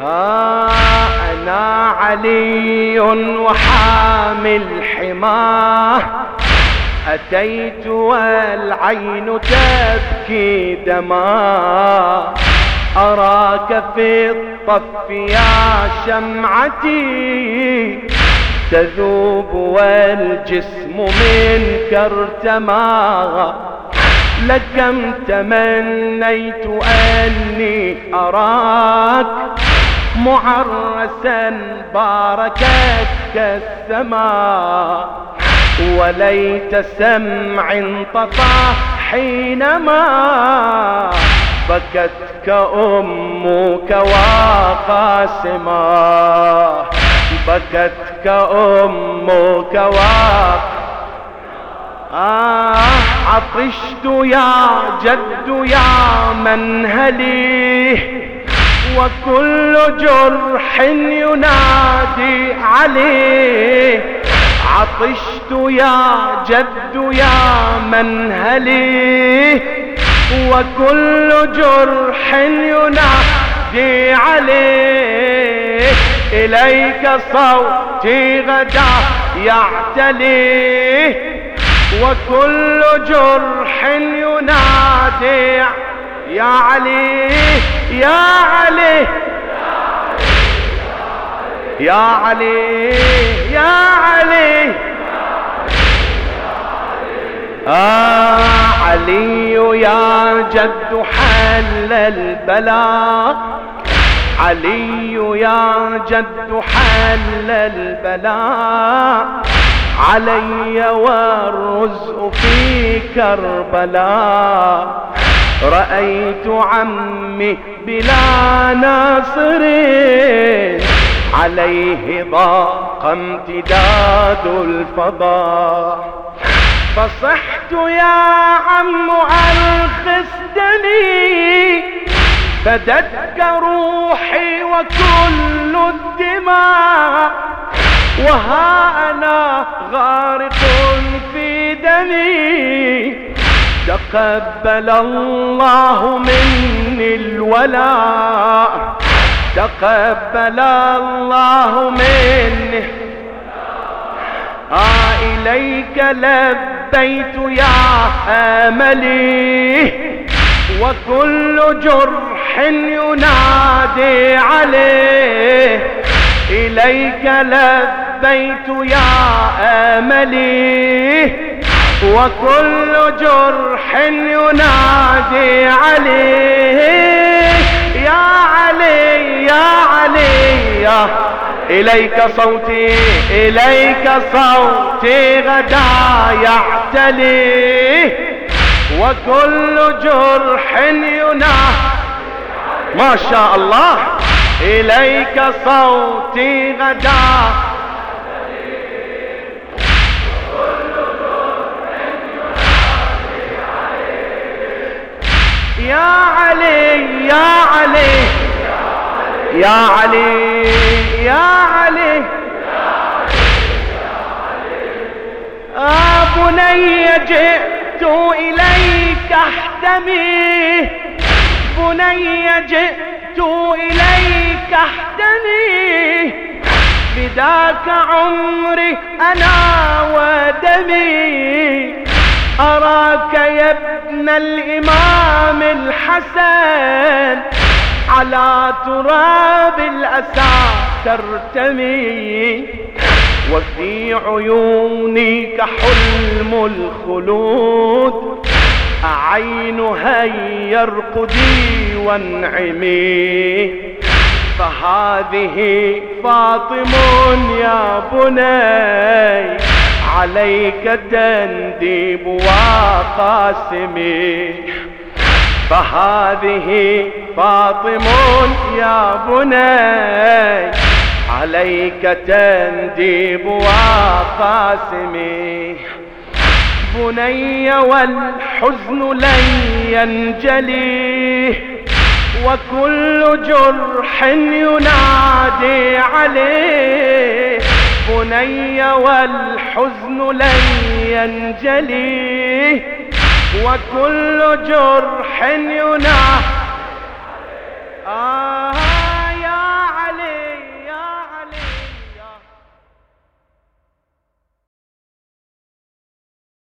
آه أنا علي وحامل حماه. أتيت والعين تبكي دما أراك في الطف يا شمعتي. تذوب والجسم منك ارتمى لكم تمنيت أني أراك. معرسا باركتك السماء وليت سمع طفى حينما بكتك أمك وقاسما. بكتك أمك وقاسما آه عطشت يا جد يا منهلي وكل جرح ينادي عليه. عطشت يا جد يا منهلي وكل جرح ينادي عليه. إليك صوتي غدا يعتلي. وكل جرح ينادي يا علي يا علي. يا علي يا علي. آه علي يا جد حل البلاء علي يا جد حل البلاء علي والرزء في كربلاء رأيت عمي بلا ناصرين عليه ضاق امتداد الفضاء. فصحت يا عم أرخصتني فدتك روحي وكل الدماء وها أنا غارق في تقبل الله مني الولاء تقبل الله مني. آه إليك لبيت يا آملي. وكل جرح ينادي عليه. إليك لبيت يا آملي. وكل جرح ينادي عليه يا علي يا علي يا إليك صوتي إليك صوتي غدا يعتلي. وكل جرح ينادي ما شاء الله إليك صوتي غدا يا علي يا علي. يا علي يا علي. آه بني جئت إليك أحتمي. بني جئت إليك أحتمي. فداك عمري أنا ودمي. أراك يا ابن الإمام الحسن على تراب الأسى ترتمي وفي عيونك حلم الخلود أعينها يرقدي وانعمي. فهذه فاطم يا بني عليك تنديب وقاسمي فهذه فاطم يا بني عليك تنديب وقاسمي بني والحزن لن ينجلي وكل جرح ينادي عليه. بني والحزن لن ينجلي وكل جرح ينعى آه.